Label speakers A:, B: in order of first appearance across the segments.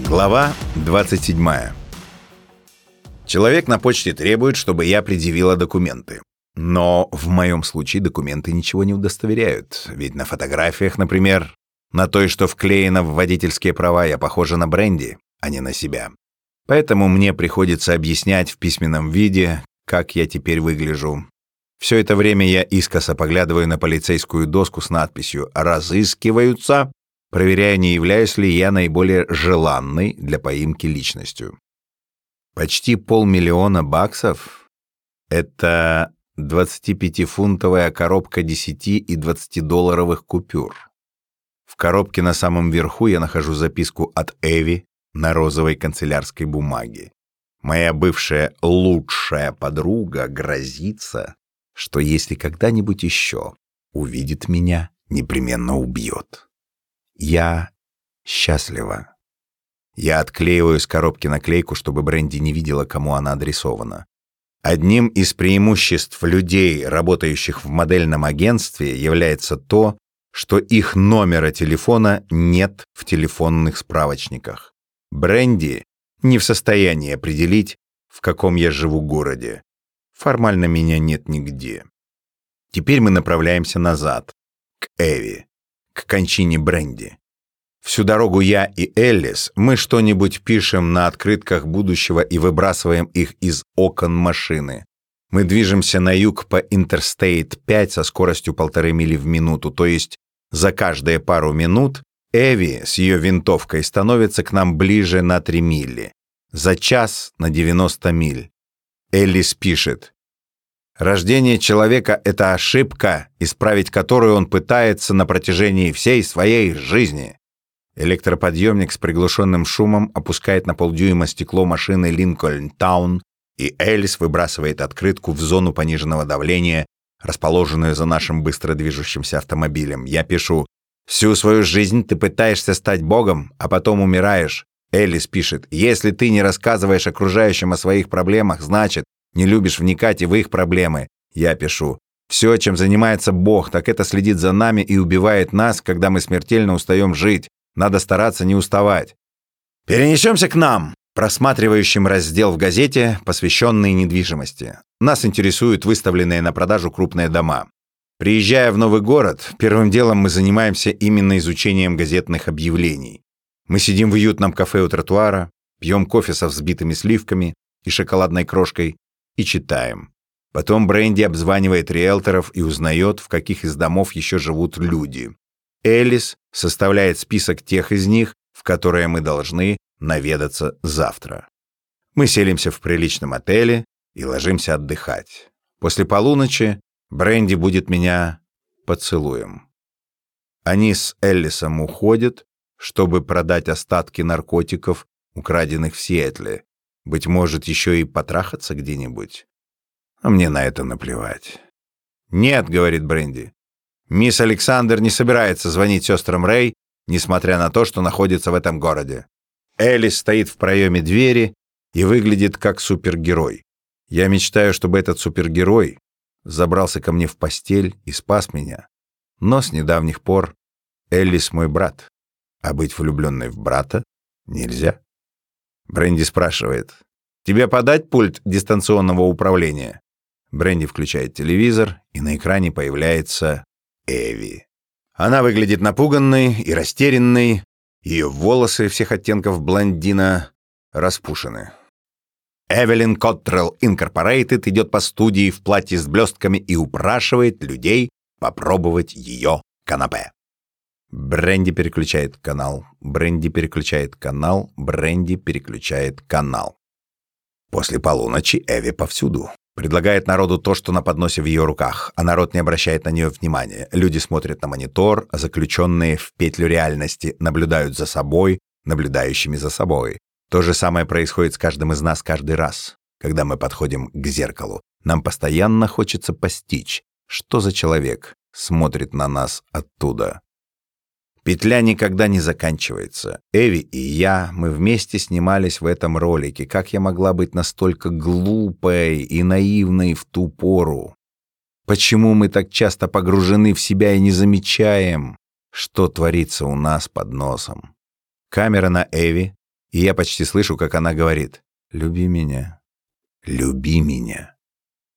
A: Глава 27. Человек на почте требует, чтобы я предъявила документы. Но в моем случае документы ничего не удостоверяют. Ведь на фотографиях, например, на той, что вклеена в водительские права, я похожа на бренди, а не на себя. Поэтому мне приходится объяснять в письменном виде, как я теперь выгляжу. Все это время я искоса поглядываю на полицейскую доску с надписью «Разыскиваются», проверяя, не являюсь ли я наиболее желанной для поимки личностью. Почти полмиллиона баксов — это 25-фунтовая коробка 10 и 20-долларовых купюр. В коробке на самом верху я нахожу записку от Эви на розовой канцелярской бумаге. Моя бывшая лучшая подруга грозится, что если когда-нибудь еще увидит меня, непременно убьет. Я счастлива. Я отклеиваю с коробки наклейку, чтобы Бренди не видела, кому она адресована. Одним из преимуществ людей, работающих в модельном агентстве, является то, что их номера телефона нет в телефонных справочниках. Бренди не в состоянии определить, в каком я живу городе. Формально меня нет нигде. Теперь мы направляемся назад, к Эви, к кончине Бренди. Всю дорогу я и Эллис, мы что-нибудь пишем на открытках будущего и выбрасываем их из окон машины. Мы движемся на юг по Интерстейт 5 со скоростью полторы мили в минуту, то есть за каждые пару минут Эви с ее винтовкой становится к нам ближе на 3 мили. За час на 90 миль. Эллис пишет. Рождение человека — это ошибка, исправить которую он пытается на протяжении всей своей жизни. Электроподъемник с приглушенным шумом опускает на полдюйма стекло машины Линкольн Таун, и Элис выбрасывает открытку в зону пониженного давления, расположенную за нашим быстро движущимся автомобилем. Я пишу «Всю свою жизнь ты пытаешься стать богом, а потом умираешь». Элис пишет «Если ты не рассказываешь окружающим о своих проблемах, значит, не любишь вникать и в их проблемы». Я пишу «Все, чем занимается Бог, так это следит за нами и убивает нас, когда мы смертельно устаем жить. Надо стараться не уставать. Перенесемся к нам, просматривающим раздел в газете, посвященный недвижимости. Нас интересуют выставленные на продажу крупные дома. Приезжая в новый город, первым делом мы занимаемся именно изучением газетных объявлений. Мы сидим в уютном кафе у тротуара, пьем кофе со взбитыми сливками и шоколадной крошкой и читаем. Потом Бренди обзванивает риэлторов и узнает, в каких из домов еще живут люди. Элис составляет список тех из них, в которые мы должны наведаться завтра. Мы селимся в приличном отеле и ложимся отдыхать. После полуночи Бренди будет меня поцелуем. Они с Эллисом уходят, чтобы продать остатки наркотиков, украденных в Сиэтле. Быть может, еще и потрахаться где-нибудь. А мне на это наплевать. «Нет», — говорит Бренди, Мисс Александр не собирается звонить сестрам Рэй, несмотря на то, что находится в этом городе. Элис стоит в проеме двери и выглядит как супергерой. Я мечтаю, чтобы этот супергерой забрался ко мне в постель и спас меня. Но с недавних пор Эллис мой брат, а быть влюбленной в брата нельзя. Бренди спрашивает, «Тебе подать пульт дистанционного управления?» Бренди включает телевизор, и на экране появляется Эви. Она выглядит напуганной и растерянной, ее волосы всех оттенков блондина распушены. Эвелин Коттрелл Инкорпорейтед идет по студии в платье с блестками и упрашивает людей попробовать ее канапе. Бренди переключает канал, Бренди переключает канал, Бренди переключает канал. После полуночи Эви повсюду. Предлагает народу то, что на подносе в ее руках, а народ не обращает на нее внимания. Люди смотрят на монитор, а заключенные в петлю реальности наблюдают за собой, наблюдающими за собой. То же самое происходит с каждым из нас каждый раз, когда мы подходим к зеркалу. Нам постоянно хочется постичь, что за человек смотрит на нас оттуда. Петля никогда не заканчивается. Эви и я, мы вместе снимались в этом ролике. Как я могла быть настолько глупой и наивной в ту пору? Почему мы так часто погружены в себя и не замечаем, что творится у нас под носом? Камера на Эви И я почти слышу, как она говорит «Люби меня, люби меня,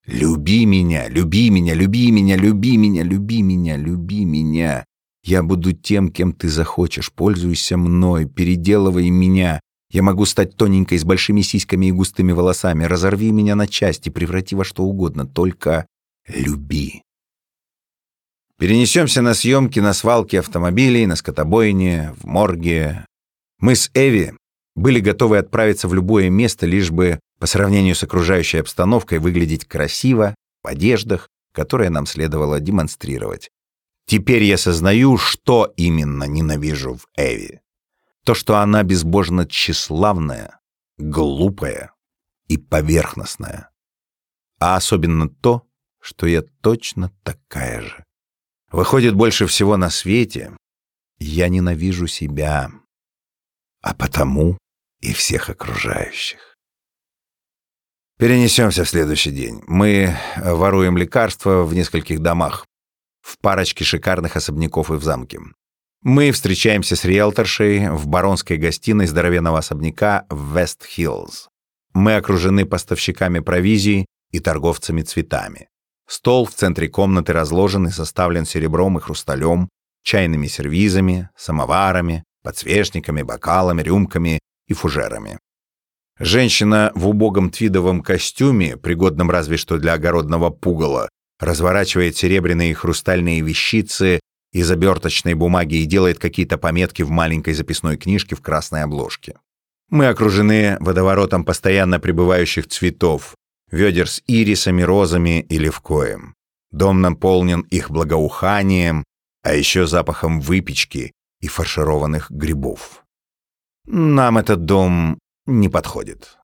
A: люби меня, люби меня, люби меня, люби меня, люби меня, люби меня. Я буду тем, кем ты захочешь, пользуйся мной, переделывай меня. Я могу стать тоненькой, с большими сиськами и густыми волосами. Разорви меня на части, преврати во что угодно, только люби». Перенесемся на съемки на свалке автомобилей, на скотобойне, в морге. Мы с Эви были готовы отправиться в любое место, лишь бы по сравнению с окружающей обстановкой выглядеть красиво, в одеждах, которые нам следовало демонстрировать. Теперь я сознаю, что именно ненавижу в Эви. То, что она безбожно тщеславная, глупая и поверхностная. А особенно то, что я точно такая же. Выходит, больше всего на свете я ненавижу себя, а потому и всех окружающих. Перенесемся в следующий день. Мы воруем лекарства в нескольких домах, в парочке шикарных особняков и в замке. Мы встречаемся с риэлторшей в баронской гостиной здоровенного особняка в Вест-Хиллз. Мы окружены поставщиками провизии и торговцами цветами. Стол в центре комнаты разложен и составлен серебром и хрусталем, чайными сервизами, самоварами, подсвечниками, бокалами, рюмками и фужерами. Женщина в убогом твидовом костюме, пригодном разве что для огородного пугала, разворачивает серебряные и хрустальные вещицы из оберточной бумаги и делает какие-то пометки в маленькой записной книжке в красной обложке. Мы окружены водоворотом постоянно пребывающих цветов, ведер с ирисами, розами и левкоем. Дом наполнен их благоуханием, а еще запахом выпечки и фаршированных грибов. Нам этот дом не подходит.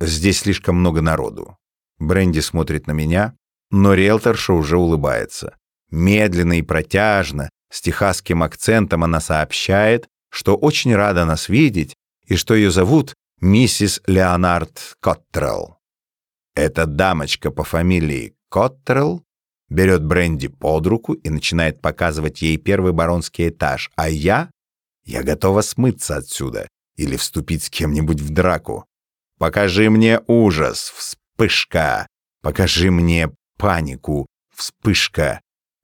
A: Здесь слишком много народу. Бренди смотрит на меня, но риэлторша уже улыбается. Медленно и протяжно, с техасским акцентом она сообщает, что очень рада нас видеть и что ее зовут миссис Леонард Коттрелл. Эта дамочка по фамилии Коттрелл берет Бренди под руку и начинает показывать ей первый баронский этаж, а я... Я готова смыться отсюда или вступить с кем-нибудь в драку. Покажи мне ужас, вспышка. Покажи мне панику, вспышка.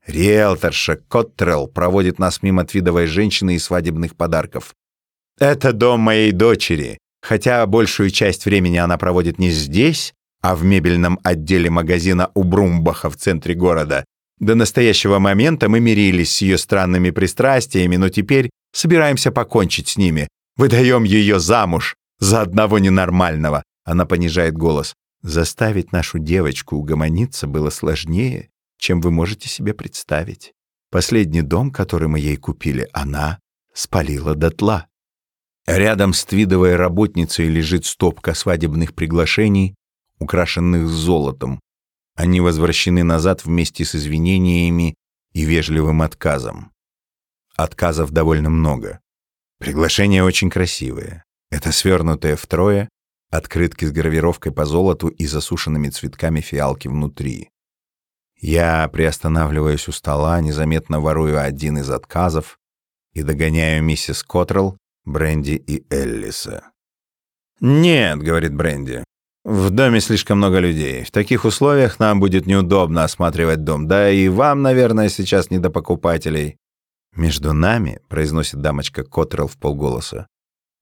A: Риэлторша Коттрелл проводит нас мимо твидовой женщины и свадебных подарков. Это дом моей дочери, хотя большую часть времени она проводит не здесь, а в мебельном отделе магазина у Брумбаха в центре города. До настоящего момента мы мирились с ее странными пристрастиями, но теперь собираемся покончить с ними. Выдаем ее замуж за одного ненормального. Она понижает голос. Заставить нашу девочку угомониться было сложнее, чем вы можете себе представить. Последний дом, который мы ей купили, она спалила дотла. Рядом с твидовой работницей лежит стопка свадебных приглашений, украшенных золотом. Они возвращены назад вместе с извинениями и вежливым отказом. Отказов довольно много. Приглашения очень красивые. Это свернутые втрое, открытки с гравировкой по золоту и засушенными цветками фиалки внутри. Я приостанавливаюсь у стола, незаметно ворую один из отказов и догоняю миссис Коттрелл, Бренди и Эллиса. «Нет», — говорит Бренди, в доме слишком много людей. В таких условиях нам будет неудобно осматривать дом. Да и вам, наверное, сейчас не до покупателей. Между нами, произносит дамочка Коттрелл в полголоса,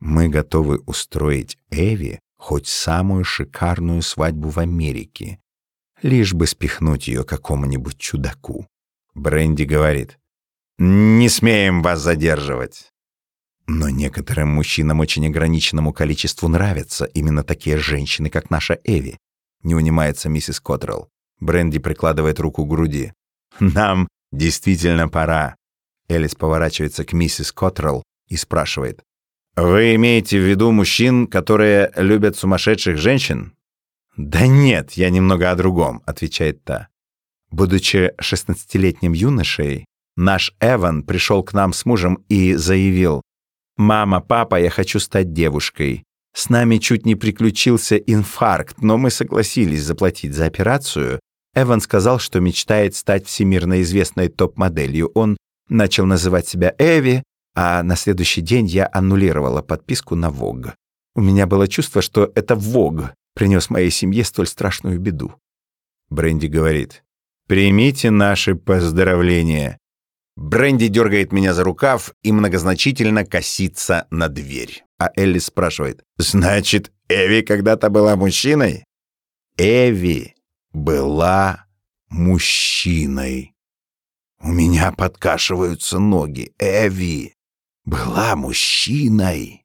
A: мы готовы устроить Эви хоть самую шикарную свадьбу в Америке, лишь бы спихнуть ее какому-нибудь чудаку. Бренди говорит, «Не смеем вас задерживать». Но некоторым мужчинам очень ограниченному количеству нравятся именно такие женщины, как наша Эви. Не унимается миссис Коттрелл. Бренди прикладывает руку к груди. Нам действительно пора. Элис поворачивается к миссис Коттрелл и спрашивает. «Вы имеете в виду мужчин, которые любят сумасшедших женщин?» «Да нет, я немного о другом», — отвечает та. Будучи шестнадцатилетним юношей, наш Эван пришел к нам с мужем и заявил, «Мама, папа, я хочу стать девушкой. С нами чуть не приключился инфаркт, но мы согласились заплатить за операцию. Эван сказал, что мечтает стать всемирно известной топ-моделью. Он начал называть себя Эви, а на следующий день я аннулировала подписку на Vogue. У меня было чувство, что это Вог принес моей семье столь страшную беду. Бренди говорит, «Примите наши поздравления». Бренди дергает меня за рукав и многозначительно косится на дверь. А Элли спрашивает, «Значит, Эви когда-то была мужчиной?» Эви была мужчиной. У меня подкашиваются ноги. Эви была мужчиной.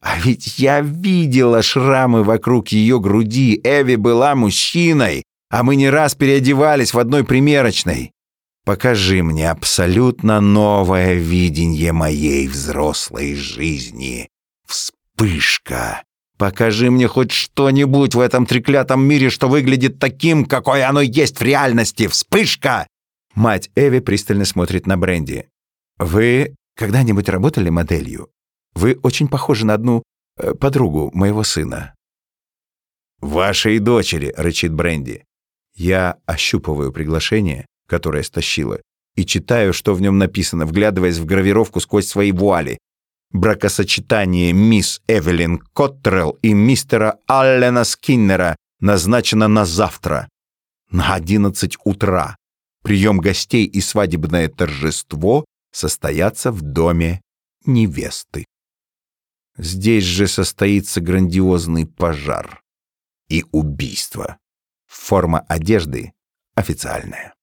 A: А ведь я видела шрамы вокруг ее груди. Эви была мужчиной, а мы не раз переодевались в одной примерочной. Покажи мне абсолютно новое видение моей взрослой жизни. Вспышка. Покажи мне хоть что-нибудь в этом треклятом мире, что выглядит таким, какое оно есть в реальности. Вспышка! Мать Эви пристально смотрит на Бренди. Вы когда-нибудь работали моделью? Вы очень похожи на одну э, подругу моего сына». «Вашей дочери», — рычит Бренди. Я ощупываю приглашение, которое стащила, и читаю, что в нем написано, вглядываясь в гравировку сквозь свои вуали. Бракосочетание мисс Эвелин Коттрелл и мистера Аллена Скиннера назначено на завтра, на 11 утра. Прием гостей и свадебное торжество состоятся в доме невесты. Здесь же состоится грандиозный пожар и убийство. Форма одежды официальная.